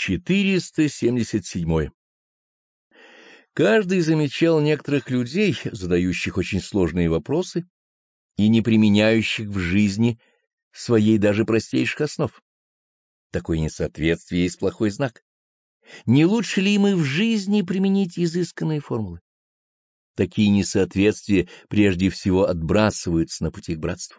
477. Каждый замечал некоторых людей, задающих очень сложные вопросы и не применяющих в жизни своей даже простейших основ. Такое несоответствие есть плохой знак. Не лучше ли им и в жизни применить изысканные формулы? Такие несоответствия прежде всего отбрасываются на пути к братству.